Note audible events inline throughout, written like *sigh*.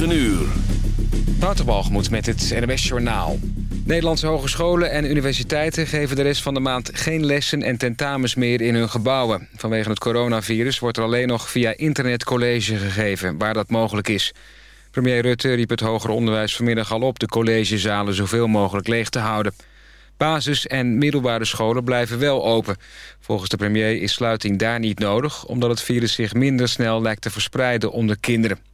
9 uur. Wouterbalgemoed met het NWS Journaal. Nederlandse hogescholen en universiteiten geven de rest van de maand... geen lessen en tentamens meer in hun gebouwen. Vanwege het coronavirus wordt er alleen nog via internet college gegeven... waar dat mogelijk is. Premier Rutte riep het hoger onderwijs vanmiddag al op... de collegezalen zoveel mogelijk leeg te houden. Basis- en middelbare scholen blijven wel open. Volgens de premier is sluiting daar niet nodig... omdat het virus zich minder snel lijkt te verspreiden onder kinderen.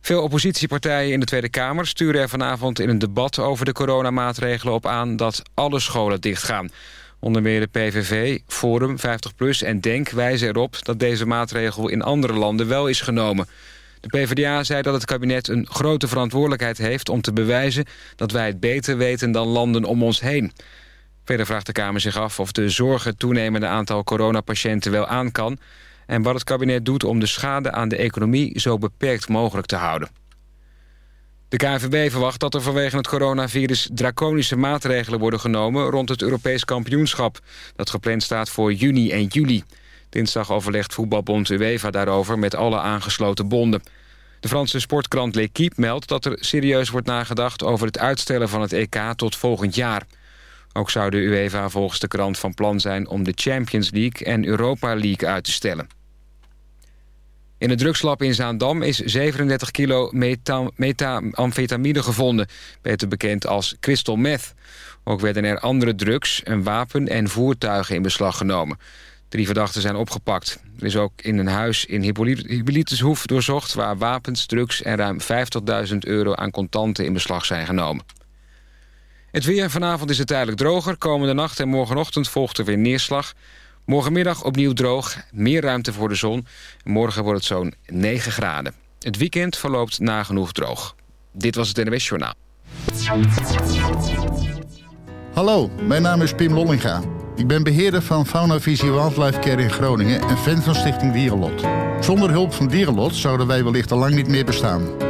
Veel oppositiepartijen in de Tweede Kamer sturen er vanavond in een debat over de coronamaatregelen op aan dat alle scholen dichtgaan. Onder meer de PVV, Forum, 50PLUS en DENK wijzen erop dat deze maatregel in andere landen wel is genomen. De PvdA zei dat het kabinet een grote verantwoordelijkheid heeft om te bewijzen dat wij het beter weten dan landen om ons heen. Verder vraagt de Kamer zich af of de zorg het toenemende aantal coronapatiënten wel aan kan en wat het kabinet doet om de schade aan de economie zo beperkt mogelijk te houden. De KNVB verwacht dat er vanwege het coronavirus draconische maatregelen worden genomen rond het Europees kampioenschap, dat gepland staat voor juni en juli. Dinsdag overlegt voetbalbond UEFA daarover met alle aangesloten bonden. De Franse sportkrant L'Equipe meldt dat er serieus wordt nagedacht over het uitstellen van het EK tot volgend jaar. Ook zou de UEFA volgens de krant van plan zijn om de Champions League en Europa League uit te stellen. In het drugslab in Zaandam is 37 kilo methaamfetamine gevonden, beter bekend als crystal meth. Ook werden er andere drugs, een wapen en voertuigen in beslag genomen. Drie verdachten zijn opgepakt. Er is ook in een huis in Hippolytushoef doorzocht... waar wapens, drugs en ruim 50.000 euro aan contanten in beslag zijn genomen. Het weer vanavond is het tijdelijk droger. Komende nacht en morgenochtend volgt er weer neerslag. Morgenmiddag opnieuw droog, meer ruimte voor de zon. Morgen wordt het zo'n 9 graden. Het weekend verloopt nagenoeg droog. Dit was het NWS Journaal. Hallo, mijn naam is Pim Lollinga. Ik ben beheerder van Fauna Visie Wildlife Care in Groningen... en fan van Stichting Dierenlot. Zonder hulp van Dierenlot zouden wij wellicht al lang niet meer bestaan.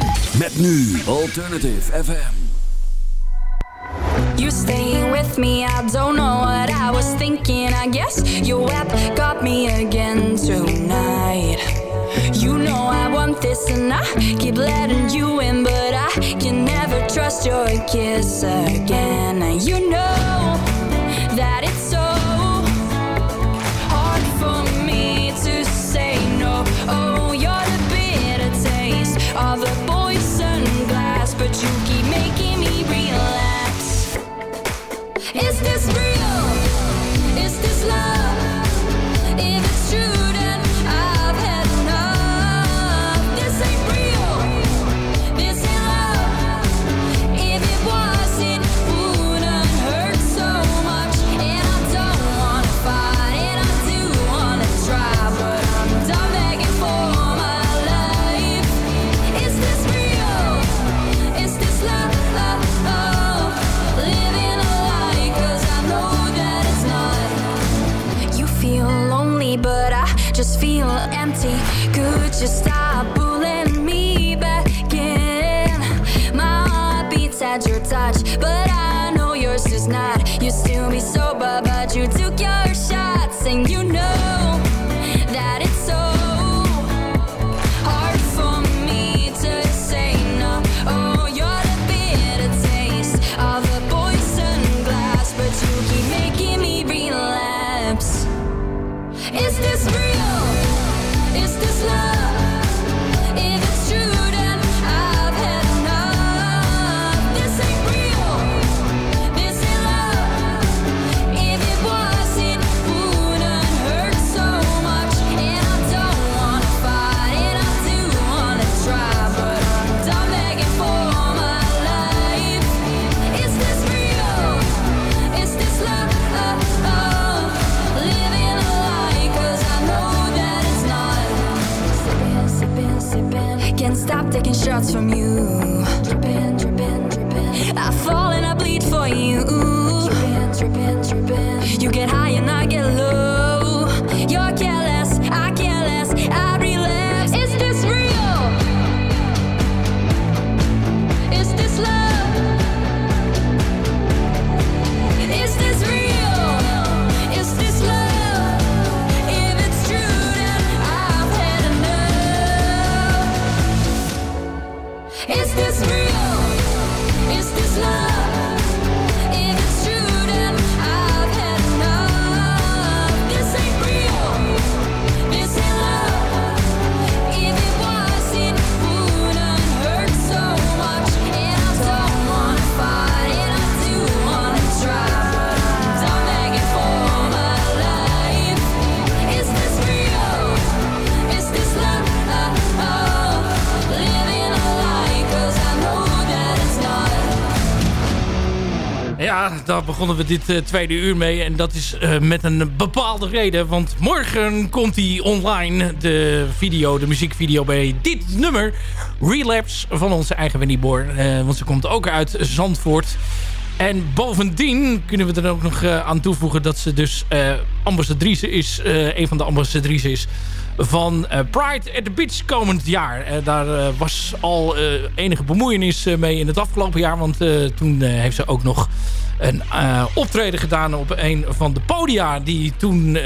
Met nu Alternative FM. You staying with me, I don't know what I was thinking. I guess your web got me again tonight. You know I want this and I keep letting you in, but I can never trust your kiss again. You know just feel empty. Could you stop daar begonnen we dit uh, tweede uur mee. En dat is uh, met een bepaalde reden. Want morgen komt die online, de video, de muziekvideo bij dit nummer. Relapse van onze eigen Winnie Boor. Uh, want ze komt ook uit Zandvoort. En bovendien kunnen we er ook nog aan toevoegen dat ze dus ambassadrice is. een van de ambassadrices is van Pride at the Beach komend jaar. daar was al enige bemoeienis mee in het afgelopen jaar. Want toen heeft ze ook nog een uh, optreden gedaan op een van de podia... die toen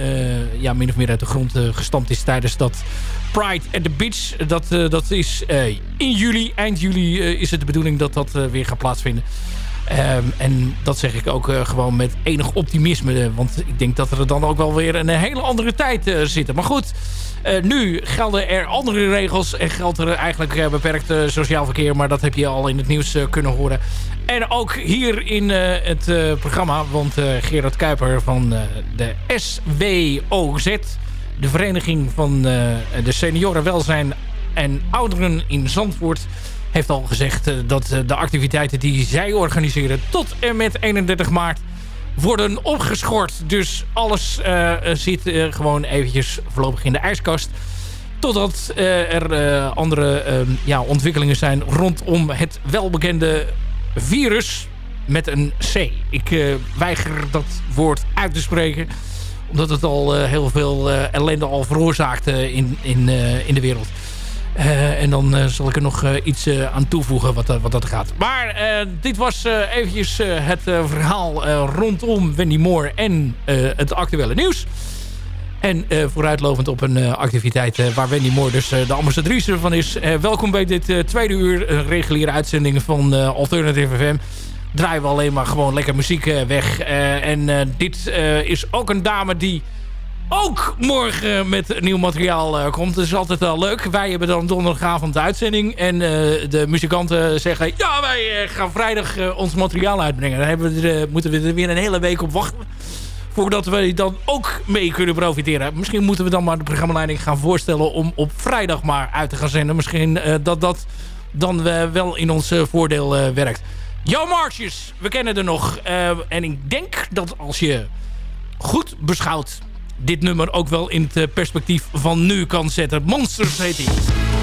ja, min of meer uit de grond gestampt is tijdens dat Pride at the Beach. Dat, dat is in juli, eind juli is het de bedoeling dat dat weer gaat plaatsvinden. Um, en dat zeg ik ook gewoon met enig optimisme. Want ik denk dat er dan ook wel weer een hele andere tijd uh, zitten. Maar goed, nu gelden er andere regels. En geldt er eigenlijk beperkt sociaal verkeer. Maar dat heb je al in het nieuws kunnen horen. En ook hier in het programma, want Gerard Kuiper van de SWOZ... de Vereniging van de Seniorenwelzijn en Ouderen in Zandvoort... heeft al gezegd dat de activiteiten die zij organiseren... tot en met 31 maart worden opgeschort. Dus alles zit gewoon eventjes voorlopig in de ijskast totdat er andere uh, ja, ontwikkelingen zijn rondom het welbekende virus met een C. Ik weiger dat woord uit te spreken. Omdat het al heel veel ellende al veroorzaakt in, in, in de wereld. En dan zal ik er nog iets aan toevoegen wat, wat dat gaat. Maar dit was eventjes het verhaal rondom Wendy Moore en het actuele nieuws. En vooruitlopend op een activiteit waar Wendy Moore dus de ambassadrice van is. welkom bij dit tweede uur reguliere uitzending van Alternative FM. Draaien we alleen maar gewoon lekker muziek weg. en dit is ook een dame die ook morgen met nieuw materiaal komt. Dat is altijd wel leuk. Wij hebben dan donderdagavond de uitzending. En de muzikanten zeggen... Ja, wij gaan vrijdag ons materiaal uitbrengen. Daar hebben we moeten we er weer een hele week op wachten voordat we dan ook mee kunnen profiteren. Misschien moeten we dan maar de programmaleiding gaan voorstellen... om op vrijdag maar uit te gaan zenden. Misschien dat dat dan wel in ons voordeel werkt. Jo Marsjes, we kennen er nog. en ik denk dat als je goed beschouwt... dit nummer ook wel in het perspectief van nu kan zetten. Monsters heet hij.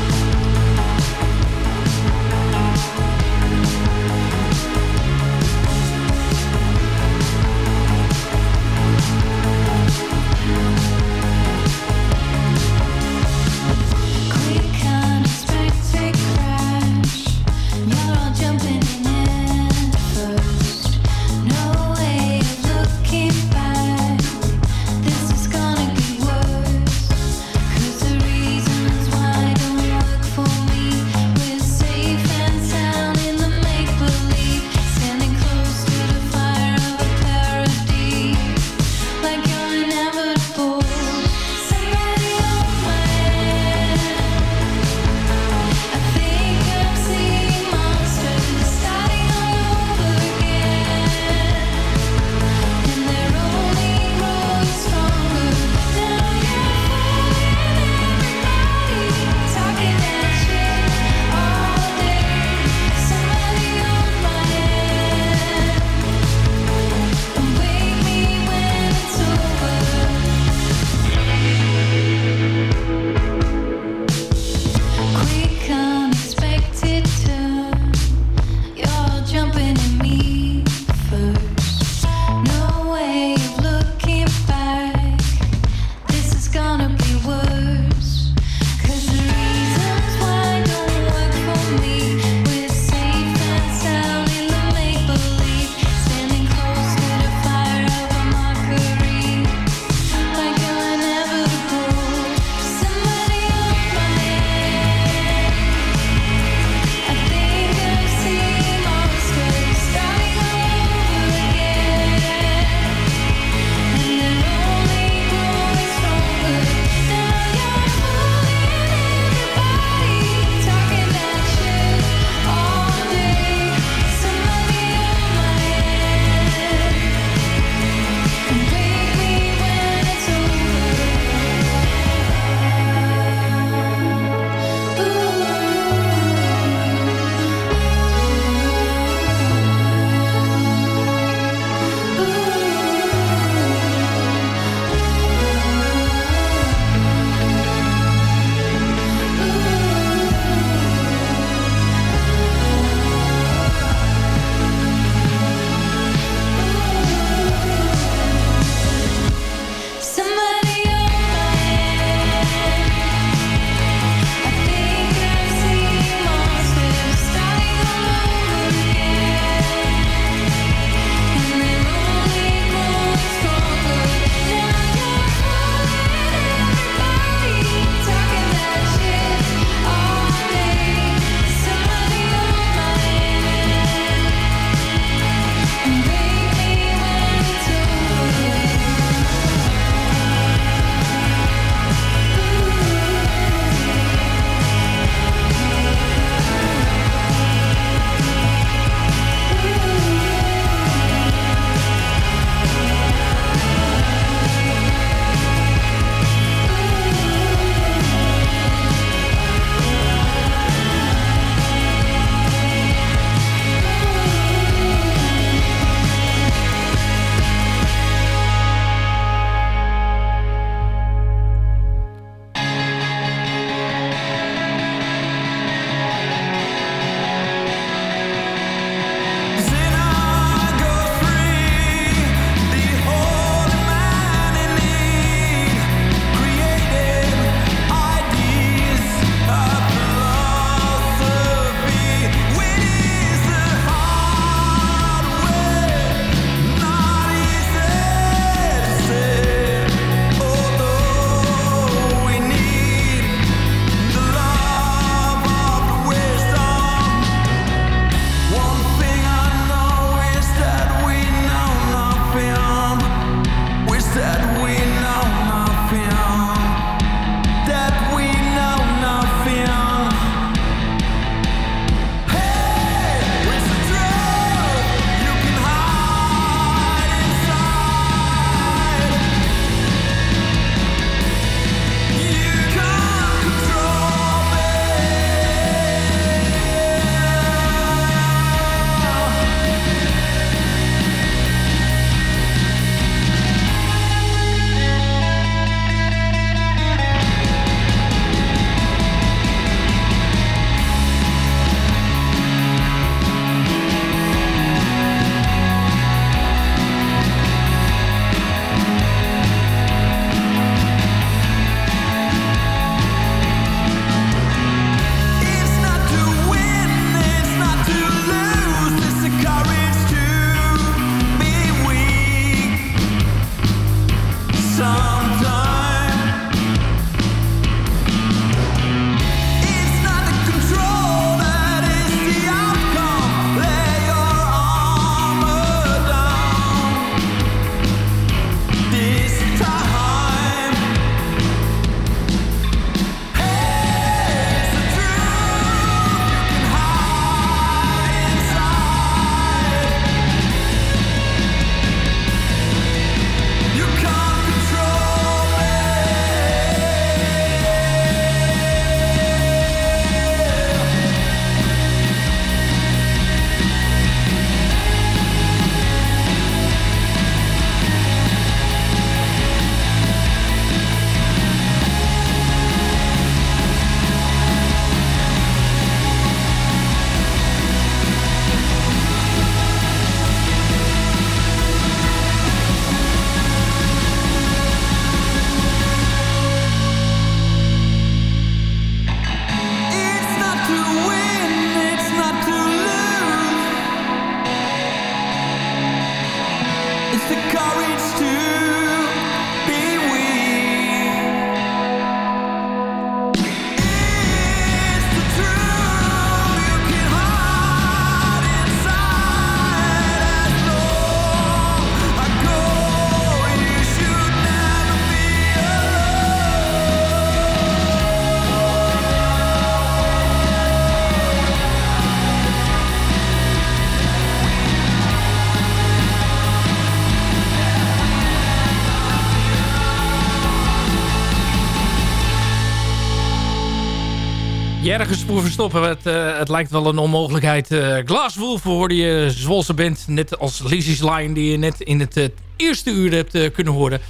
Ergens voor verstoppen. Het, uh, het lijkt wel een onmogelijkheid. Uh, Glasswolf hoorde je Zwolse band. Net als Lizzie's Line die je net in het uh, eerste uur hebt kunnen horen.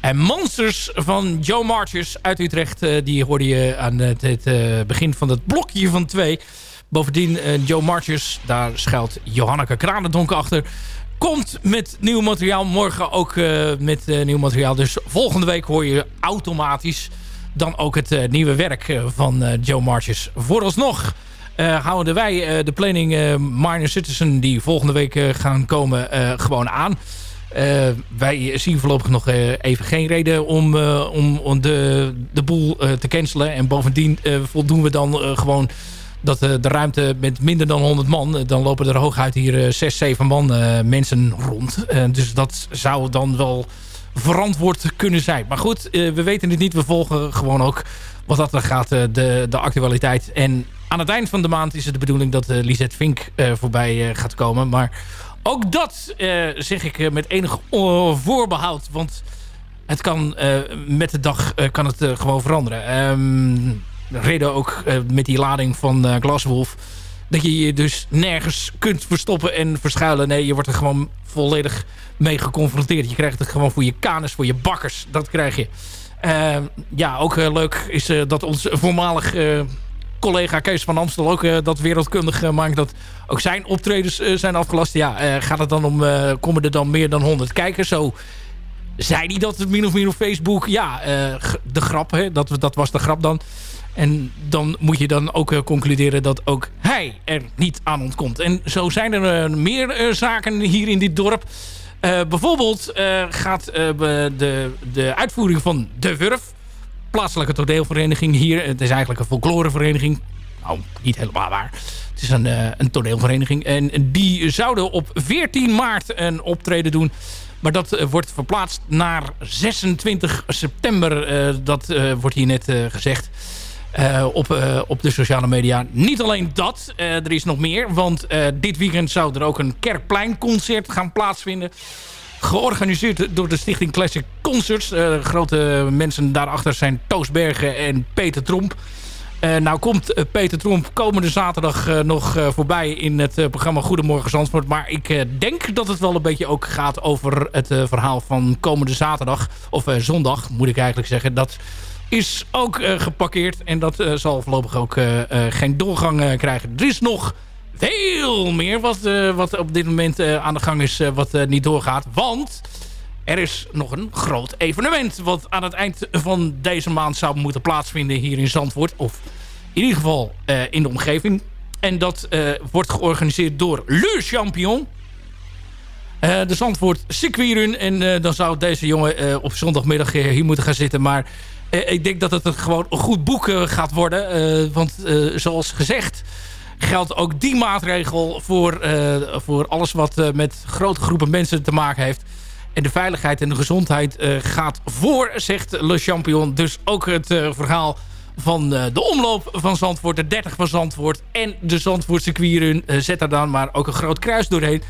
En Monsters van Joe Marchers uit Utrecht. die hoorde je aan het, het begin van het blokje van twee. Bovendien Joe Marchers. Daar schuilt Johanneke Kranendonk achter. Komt met nieuw materiaal. Morgen ook met nieuw materiaal. Dus volgende week hoor je automatisch dan ook het uh, nieuwe werk uh, van uh, Joe Marches. Vooralsnog houden wij de planning Minor Citizen die volgende week gaan komen gewoon aan. wij zien voorlopig nog even geen reden om, om, om de, de boel te cancelen. En bovendien voldoen we dan gewoon dat de ruimte met minder dan 100 man... dan lopen er hooguit hier 6, 7 man mensen rond. dus dat zou dan wel verantwoord kunnen zijn. Maar goed, eh, we weten het niet. We volgen gewoon ook wat dat er gaat, uh, de, de actualiteit. En aan het eind van de maand is het de bedoeling dat uh, Lisette Vink voorbij gaat komen. Maar ook dat zeg ik met enig voorbehoud. Want het kan met de dag kan het gewoon veranderen. Um, reden ook met die lading van Glaswolf dat je je dus nergens kunt verstoppen en verschuilen. Nee, je wordt er gewoon volledig mee geconfronteerd. Je krijgt het gewoon voor je kanus, voor je bakkers. Dat krijg je. Uh, ja, ook uh, leuk is uh, dat ons voormalig collega Kees van Amstel ook dat wereldkundig maakt. Dat ook zijn optredens zijn afgelast. Ja, gaat het dan om, komen er dan meer dan 100 kijkers? Zo zei hij dat min of meer op Facebook. Ja, de grap, hè, dat, dat was de grap dan. En dan moet je dan ook uh, concluderen dat ook hij er niet aan ontkomt. En zo zijn er uh, meer uh, zaken hier in dit dorp. bijvoorbeeld gaat de, de uitvoering van De Wurf... plaatselijke toneelvereniging hier... het is eigenlijk een folklorevereniging... nou, niet helemaal waar... Het is een, een toneelvereniging. En die zouden op 14 maart een optreden doen... Maar dat wordt verplaatst naar 26 september. dat wordt hier net gezegd. Uh, op, uh, op de sociale media. Niet alleen dat, uh, er is nog meer. Want dit weekend zou er ook een Kerkpleinconcert gaan plaatsvinden. Georganiseerd door de stichting Classic Concerts. grote mensen daarachter zijn Toos Bergen en Peter Tromp. nou komt Peter Tromp komende zaterdag nog voorbij in het programma Goedemorgen Zandvoort. Maar ik denk dat het wel een beetje ook gaat over het verhaal van komende zaterdag. Of zondag moet ik eigenlijk zeggen. Dat is ook uh, geparkeerd. En dat uh, zal voorlopig ook uh, geen doorgang krijgen. Er is nog veel meer wat, wat op dit moment aan de gang is wat niet doorgaat. Want er is nog een groot evenement wat aan het eind van deze maand zou moeten plaatsvinden hier in Zandvoort. Of in ieder geval in de omgeving. En dat wordt georganiseerd door Le Champion. de Zandvoort Circuitrun. En dan zou deze jongen op zondagmiddag hier moeten gaan zitten. Maar eh, ik denk dat het gewoon een goed boek eh, gaat worden. Eh, want zoals gezegd geldt ook die maatregel voor, voor alles wat met grote groepen mensen te maken heeft. En de veiligheid en de gezondheid gaat voor, zegt Le Champion. Dus ook het verhaal van de omloop van Zandvoort, de 30 van Zandvoort en de Zandvoortse quirun. zet daar dan maar ook een groot kruis doorheen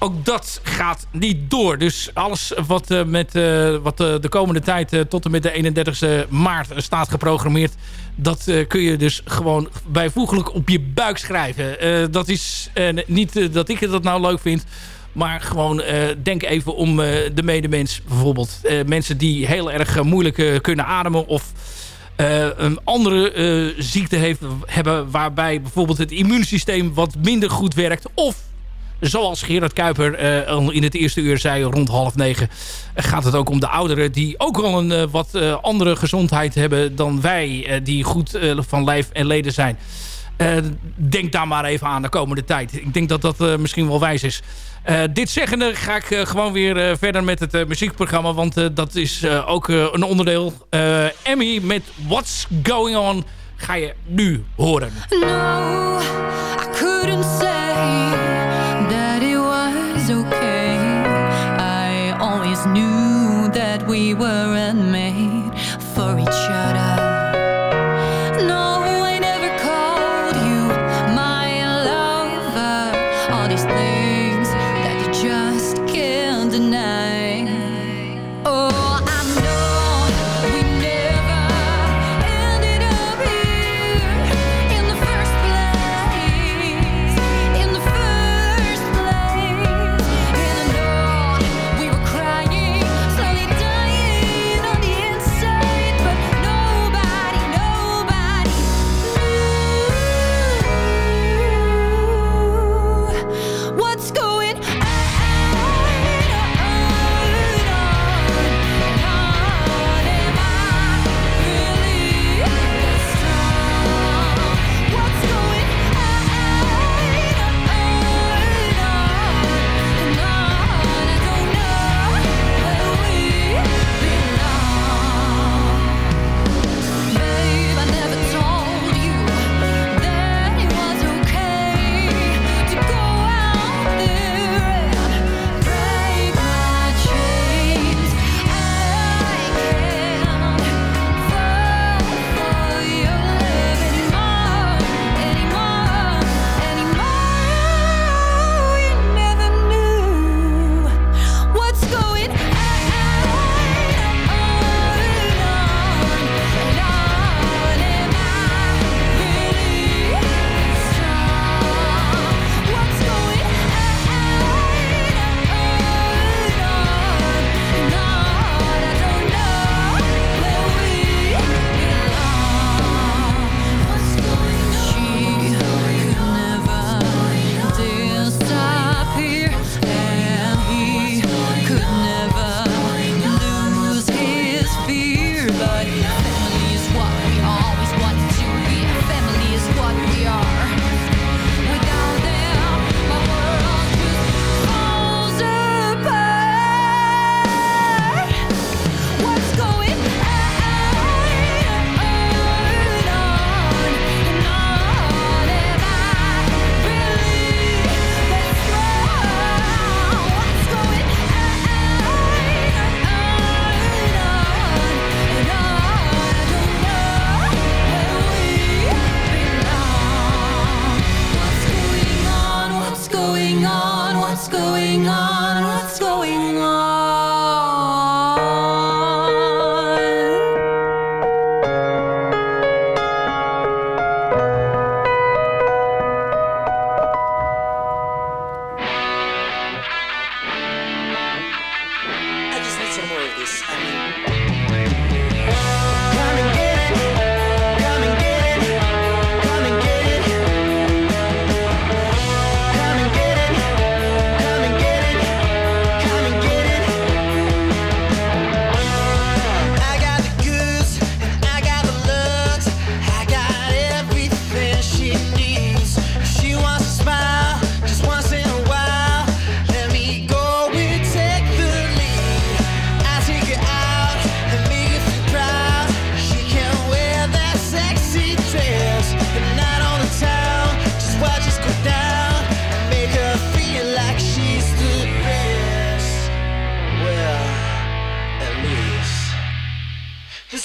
ook dat gaat niet door. Dus alles wat, uh, met, uh, wat uh, de komende tijd tot en met de 31 maart staat geprogrammeerd... dat kun je dus gewoon bijvoeglijk op je buik schrijven. dat is niet dat ik dat nou leuk vind... Maar gewoon denk even om de medemens bijvoorbeeld. mensen die heel erg moeilijk kunnen ademen... of een andere ziekte heeft, hebben waarbij bijvoorbeeld het immuunsysteem wat minder goed werkt... of zoals Gerard Kuiper uh, in het eerste uur zei, rond half negen... gaat het ook om de ouderen die ook wel een uh, wat uh, andere gezondheid hebben dan wij... die goed van lijf en leden zijn. denk daar maar even aan de komende tijd. Ik denk dat dat misschien wel wijs is. dit zeggende ga ik gewoon weer verder met het muziekprogramma... want dat is ook een onderdeel. Emmy met What's Going On ga je nu horen.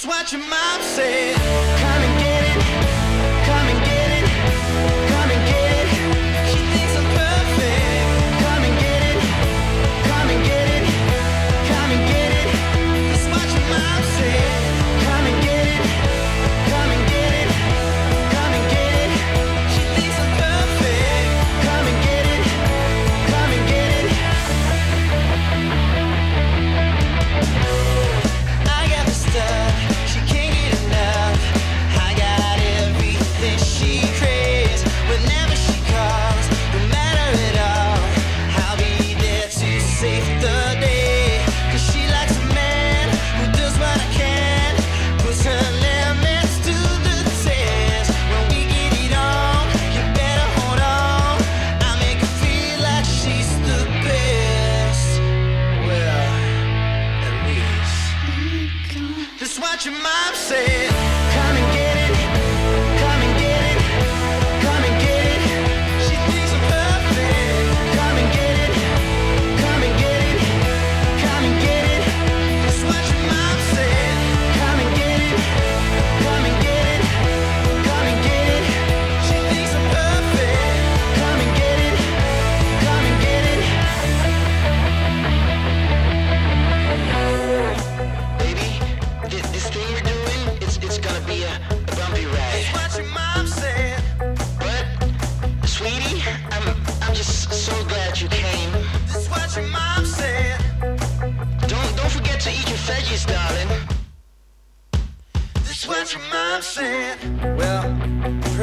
What your mom said.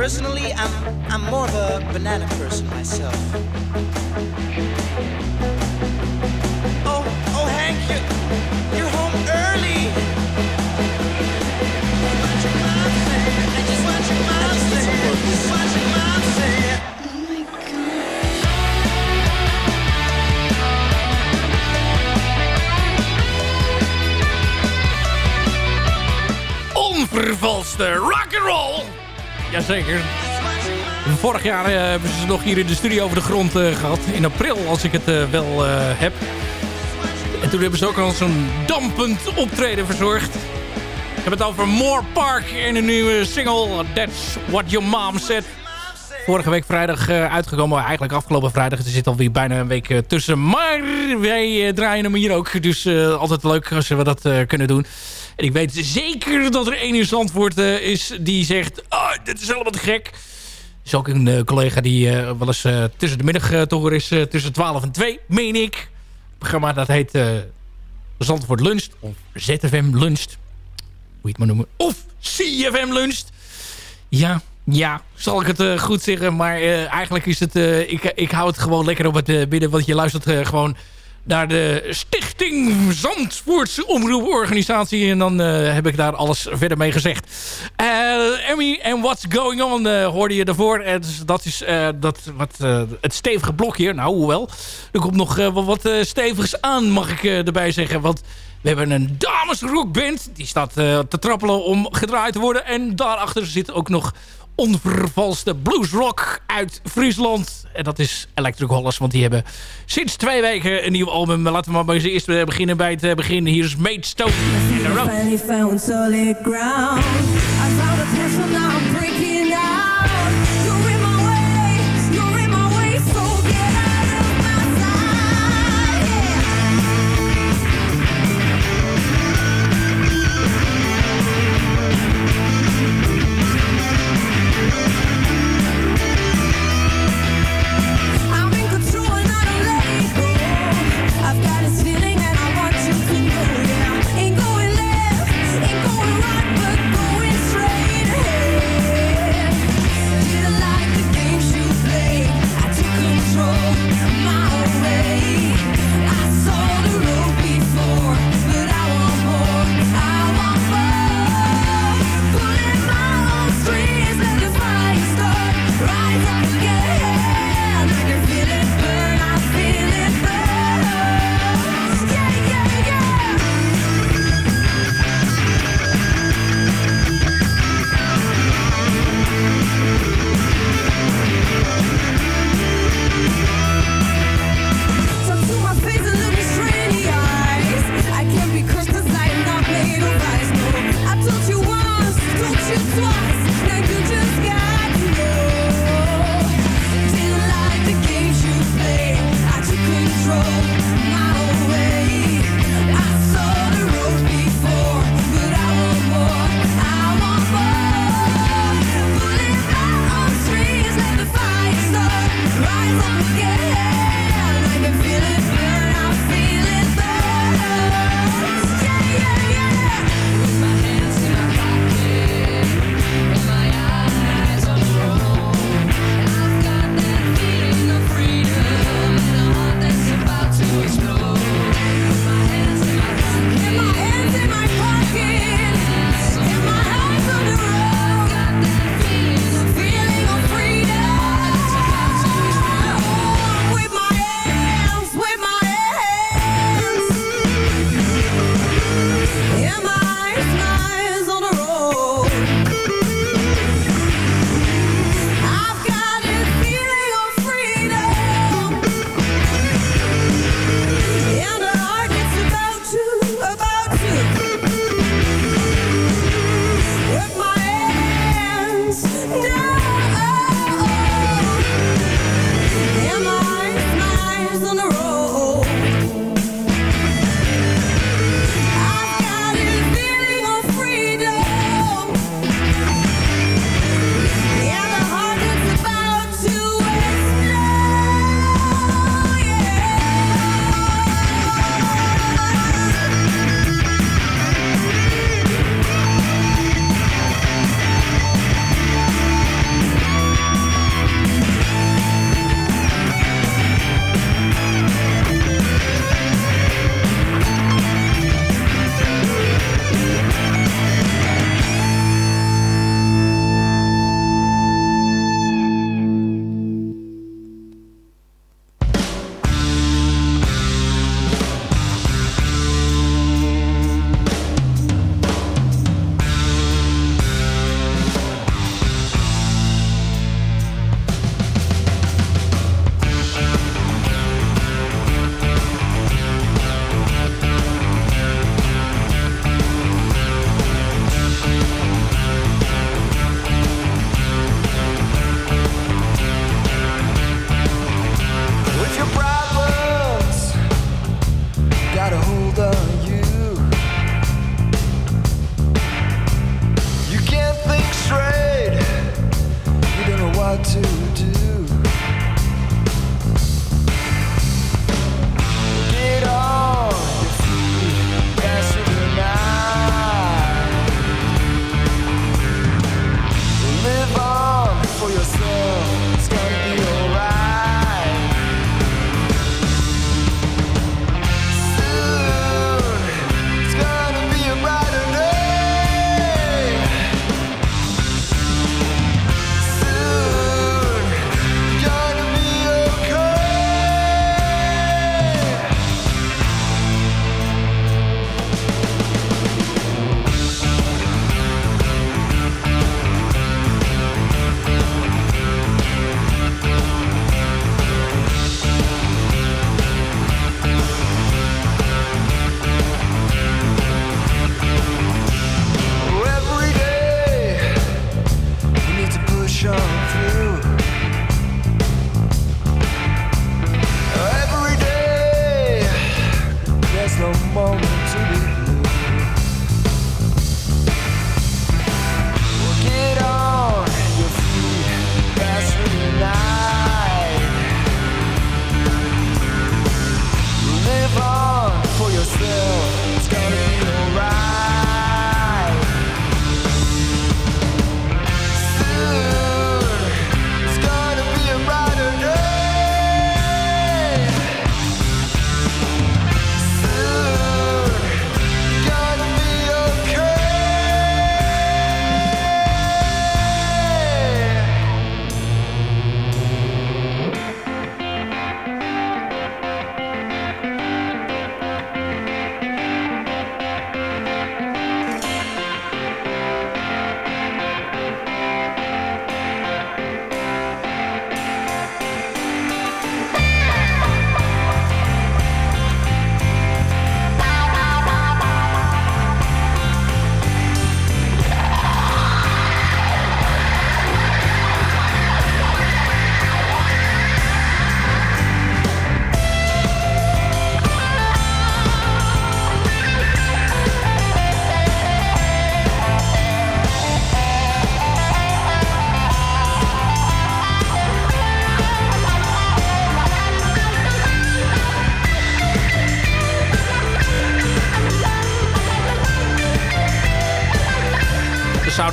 Personally, I'm I'm more of a banana person myself. Oh, oh, Hank, you you're home early. What your mom mom said. Onvervalste rock'n'roll. Jazeker. Vorig jaar eh, hebben ze nog hier in de studio over de grond eh, gehad. In april, als ik het eh, wel heb. En toen hebben ze ook al zo'n dampend optreden verzorgd. Ik heb het over More Park in een nieuwe single. That's What Your Mom Said. Vorige week vrijdag uitgekomen. Eigenlijk afgelopen vrijdag. Er zit alweer bijna een week tussen. Maar wij draaien hem hier ook. Dus altijd leuk als we dat kunnen doen. En ik weet zeker dat er één in Zandvoort eh, is die zegt... Oh, dit is helemaal te gek. Er is ook een eh, collega die eh, wel eens tussen de middag te is. tussen 12 en 2, meen ik. Het programma dat heet Zandvoort Luncht. Of ZFM Luncht. Hoe je het maar noemen. Of CFM Luncht. Ja, ja, zal ik het goed zeggen. Maar eigenlijk is het... ik, ik hou het gewoon lekker op het binnen. Want je luistert gewoon naar de Stichting Zandvoortse Omroeporganisatie. En dan eh, heb ik daar alles verder mee gezegd. Eh, Emmy en What's Going On eh, hoorde je daarvoor. En dus dat is dat, wat, het stevige blokje. Nou, hoewel. Er komt nog wat stevigs aan, mag ik erbij zeggen. Want we hebben een damesrockband. Die staat te trappelen om gedraaid te worden. En daarachter zit ook nog onvervalste bluesrock uit Friesland. En dat is Electric Hollis, want die hebben sinds twee weken een nieuw album. Laten we maar eens eerst beginnen bij het eh, begin. Hier is Maidstone. I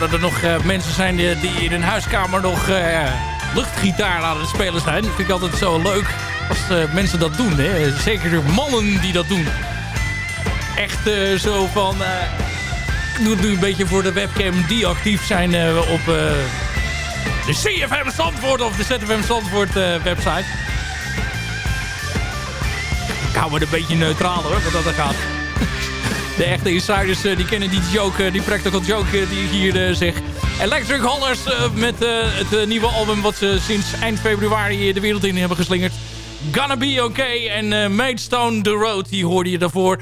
zouden er nog eh, mensen zijn die, in hun huiskamer nog eh, luchtgitaar aan het spelen zijn. Dat vind ik altijd zo leuk als eh, mensen dat doen. Hè? Zeker de mannen die dat doen. Echt zo van... ik doe het nu een beetje voor de webcam die actief zijn op de CFM Zandvoort of de ZFM Zandvoort website. Ik hou me een beetje neutraal hoor, wat dat gaat. De echte insiders eh, die kennen die joke, eh, die practical joke eh, die hier eh, zeg. Electric Hollers met het nieuwe album wat ze sinds eind februari de wereld in hebben geslingerd. Gonna Be Okay en Maidstone The Road, die hoorde je daarvoor.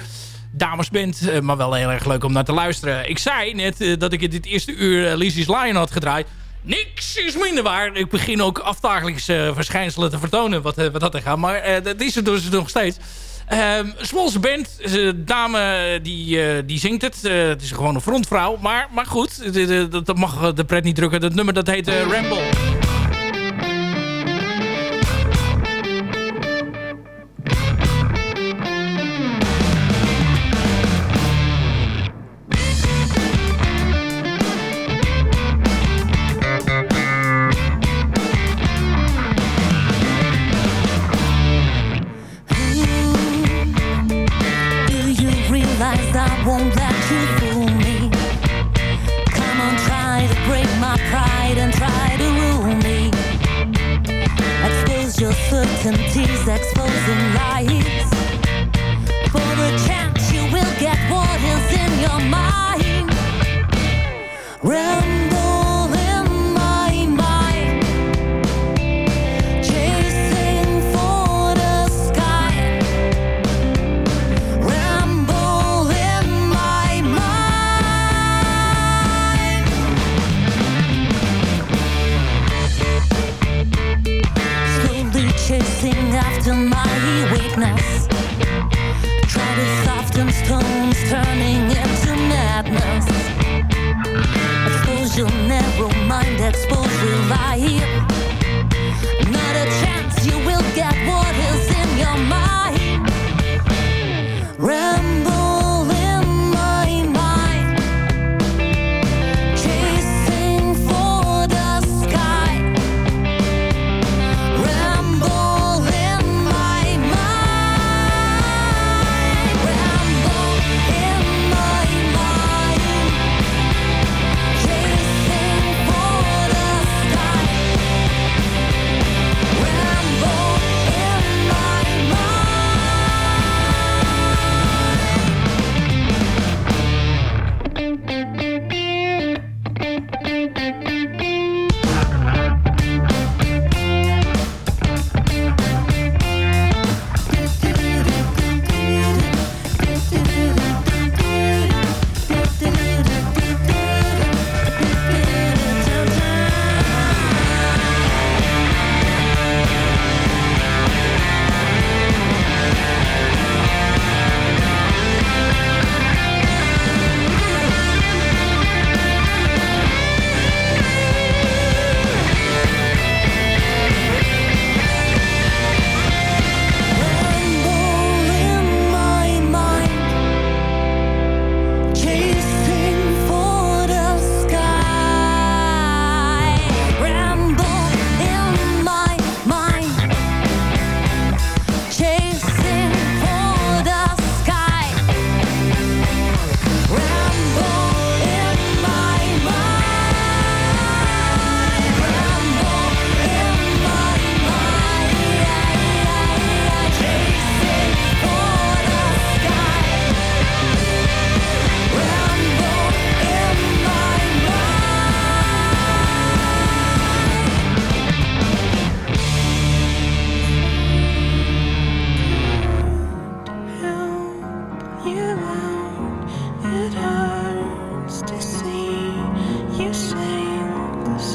Damesband, eh, maar wel heel erg leuk om naar te luisteren. Ik zei net dat ik in dit eerste uur uh, Lizzie's Lion had gedraaid. Niks is minder waar. Ik begin ook afdagelijks eh, verschijnselen te vertonen wat, wat dat er gaat. Maar dat is het dus nog steeds. Zwolse band, de dame die, eh, die zingt het. Eh, het is gewoon een frontvrouw. Maar, maar goed, dat mag de pret niet drukken. Dat nummer dat heet eh, Ramble.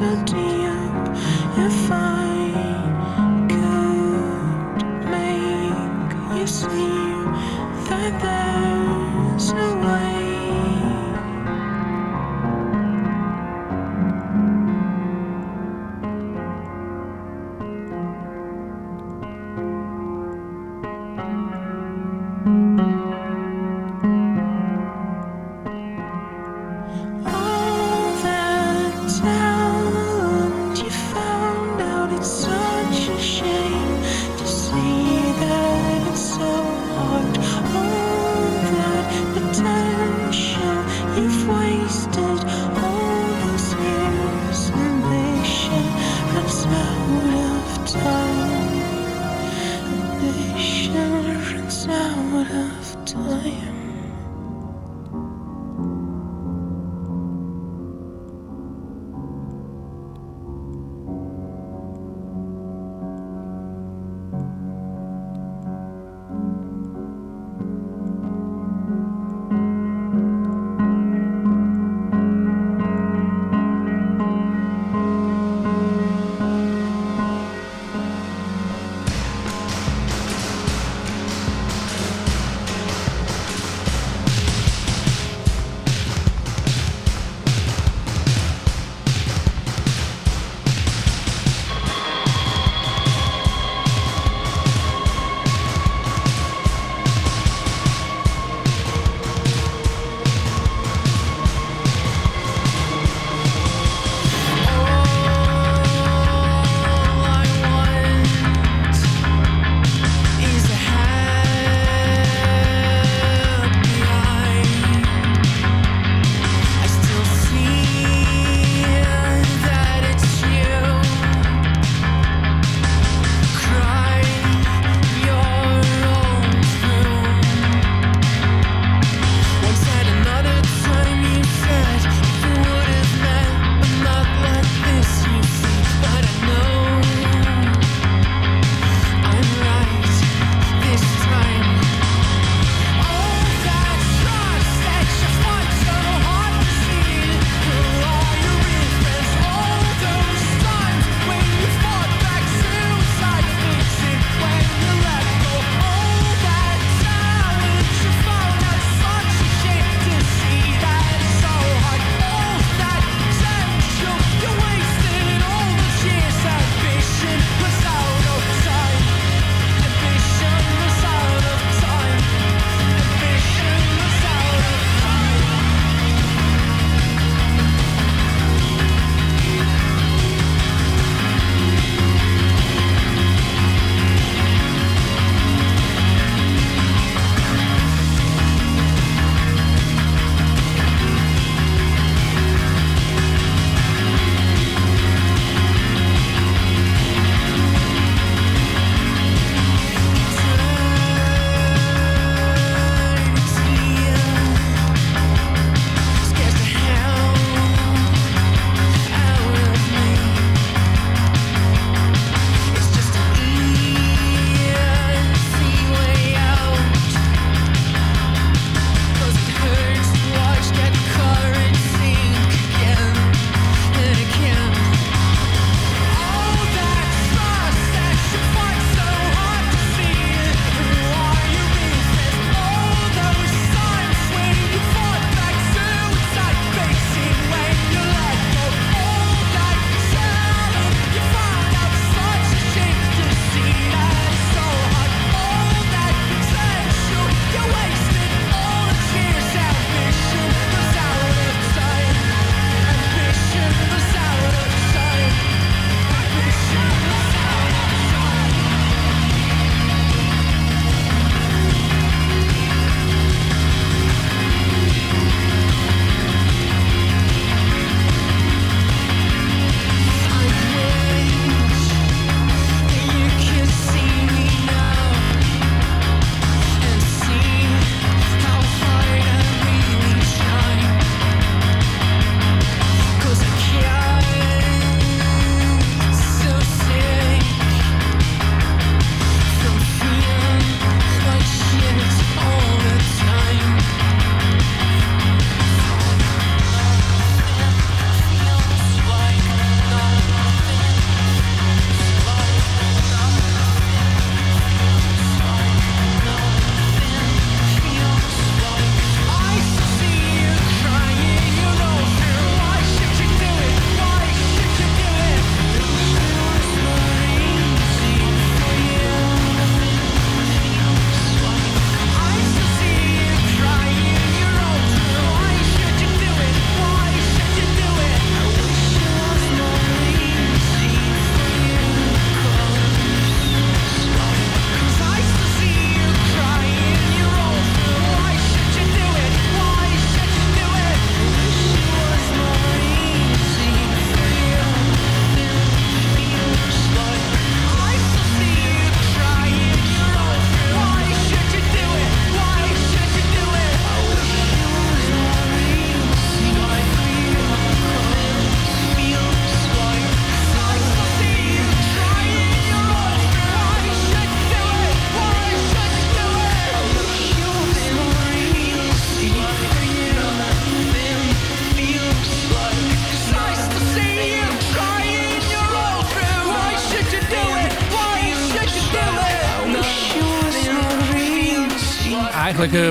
sent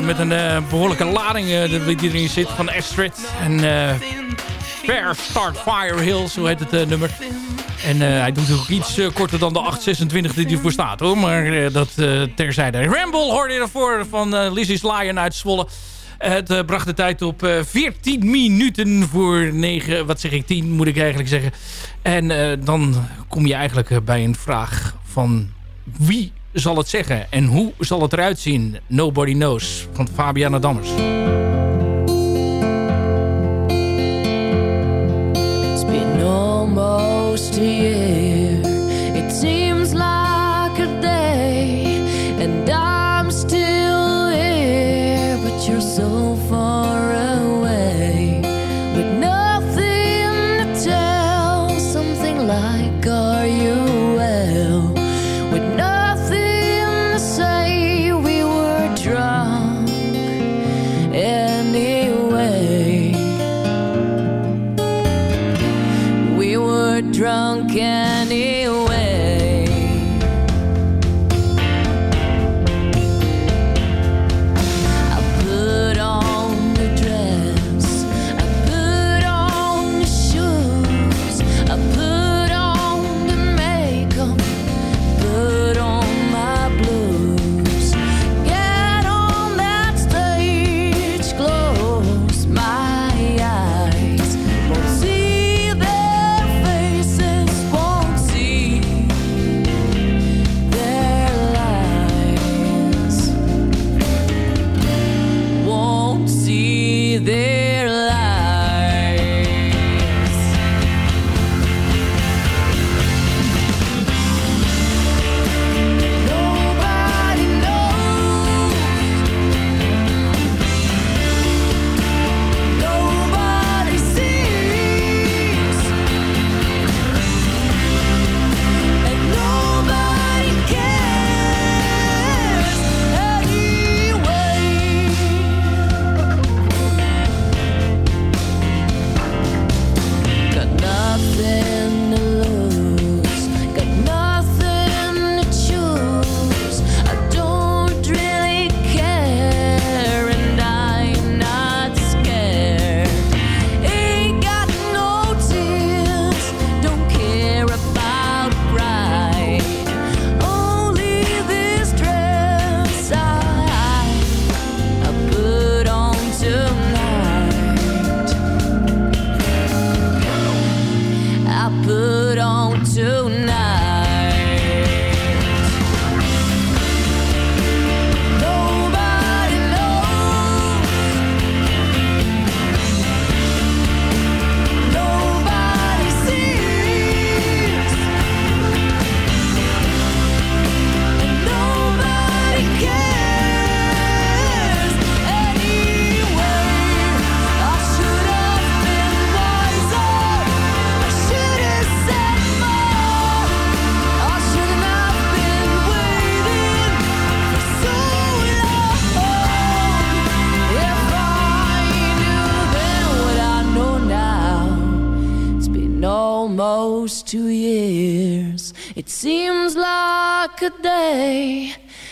met een eh, behoorlijke lading eh, die erin zit van Astrid. En eh Fair Start Fire Hills, hoe heet het eh, nummer. En eh, hij doet ook iets eh, korter dan de 826 die ervoor staat hoor. Maar eh, dat eh, terzijde. Ramble hoorde je ervoor van eh Lizzie's Lion uit Zwolle. Het eh, bracht de tijd op eh 14 minuten voor 9, wat zeg ik, 10 moet ik eigenlijk zeggen. En eh, dan kom je eigenlijk eh, bij een vraag van wie zal het zeggen en hoe zal het eruit zien? Nobody Knows van Fabiana Dammers. It's been almost a year. Drunk anyway.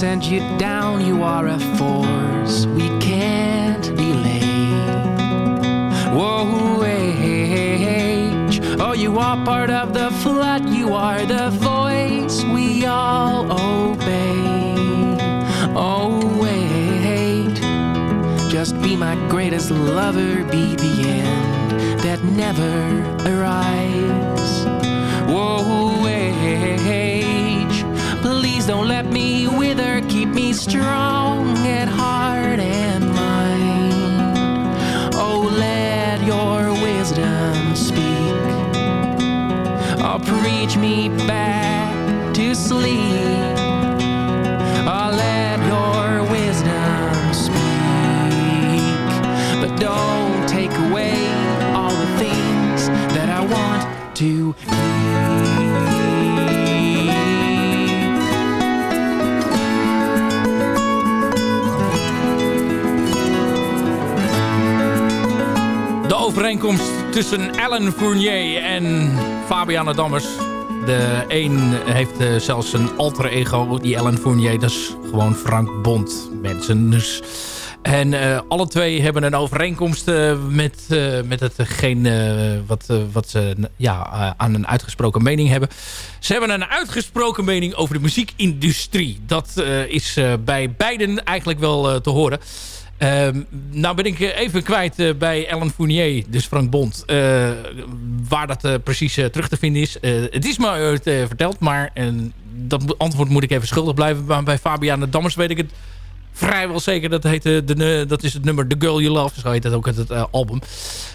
Sent you down, you are a force we can't delay. Whoa, age. Oh, you are part of the flood, you are the voice we all obey. Oh, wait. Just be my greatest lover, be the end that never arrives. Whoa, age. Please don't let strong at heart and mind. Oh, let your wisdom speak. Oh, preach me back to sleep. Oh, let your wisdom speak. But don't tussen Alan Fournier en Fabiana Dammers. De een heeft eh, zelfs een alter ego, die Alan Fournier. Dat is gewoon Frank Bond, mensen. Dus... En eh, alle twee hebben een overeenkomst eh, met, eh, met hetgeen wat, wat ze ja, aan een uitgesproken mening hebben. Ze hebben een uitgesproken mening over de muziekindustrie. Dat is bij beiden eigenlijk wel te horen. Ehm, nou ben ik eh, even kwijt eh, bij Alan Fournier, dus Frank Bond, eh, waar dat precies terug te vinden is. Het is me ooit verteld, maar dat antwoord moet ik even schuldig blijven. Bij Fabiana Dammers weet ik het vrijwel zeker. Dat, heet, eh, de, dat is het nummer The Girl You Love, zo heet dat ook het, het eh, album.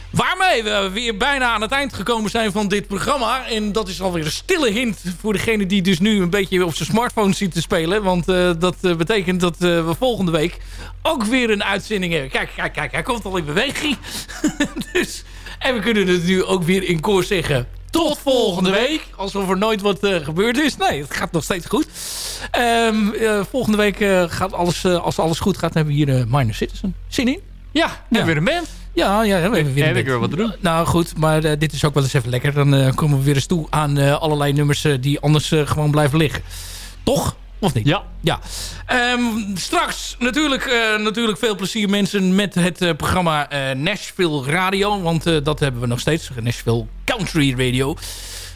Waarmee we weer bijna aan het eind gekomen zijn van dit programma. En dat is alweer een stille hint voor degene die dus nu een beetje op zijn smartphone zit te spelen. Want eh, dat betekent dat we volgende week ook weer een uitzending hebben. Kijk, kijk, kijk, hij komt al in beweging. *laughs* dus, en we kunnen het nu ook weer in koor zeggen. Tot volgende week. Alsof er nooit wat eh, gebeurd is. Nee, het gaat nog steeds goed. Eh, volgende week eh, gaat alles, als alles goed gaat, hebben we hier Minor Citizen. Zin in? Ja, en weer een band. Ja, ja, we hebben weer En een ik weer wat te doen. Nou goed, maar dit is ook wel eens even lekker. Dan komen we weer eens toe aan allerlei nummers die anders gewoon blijven liggen. Toch? Of niet? Ja. ja. Ehm, straks natuurlijk, eh, natuurlijk veel plezier mensen met het eh, programma eh, Nashville Radio. Want dat hebben we nog steeds. Nashville Country Radio.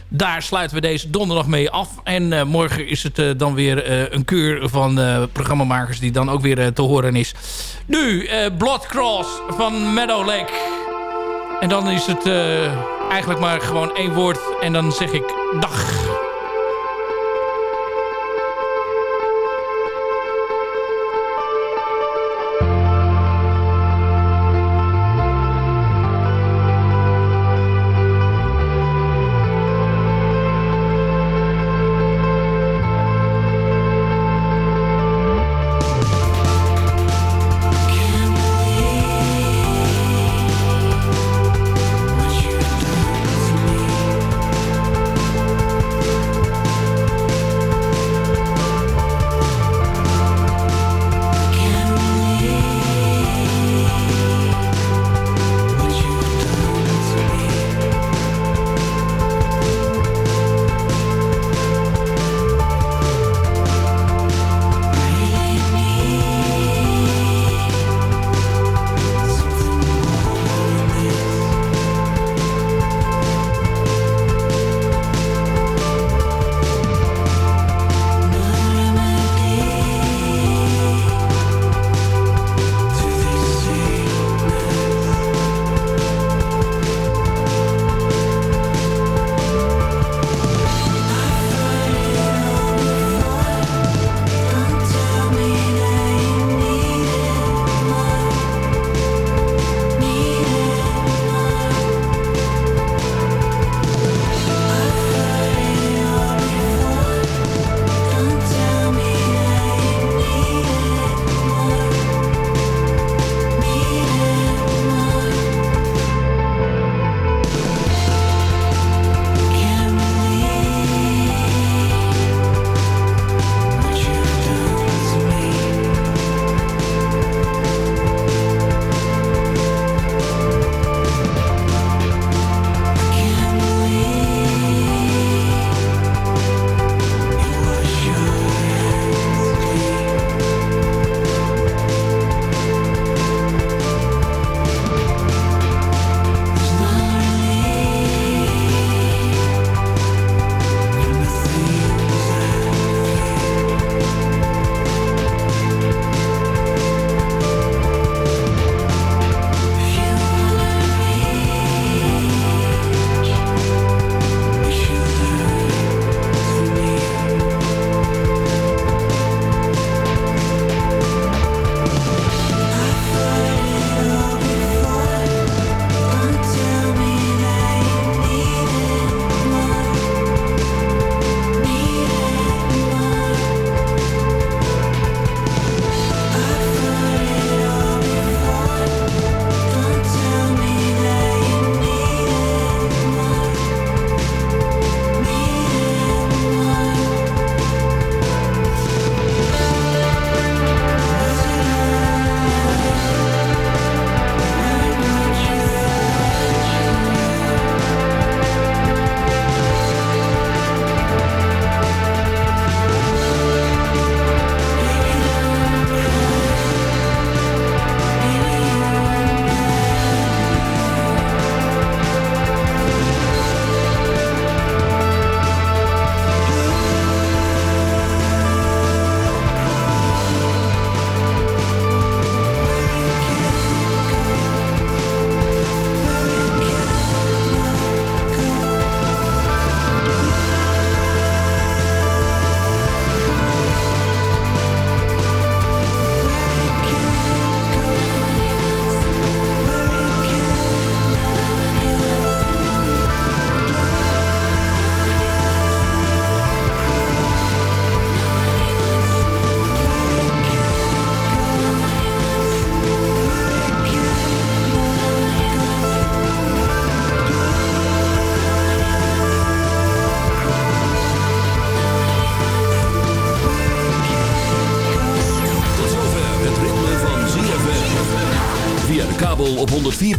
Daar sluiten we deze donderdag mee af. En morgen is het dan weer een keur van programmamakers die dan ook weer te horen is. Nu Blood Cross van Meadow Lake. En dan is het eigenlijk maar gewoon één woord. En dan zeg ik dag.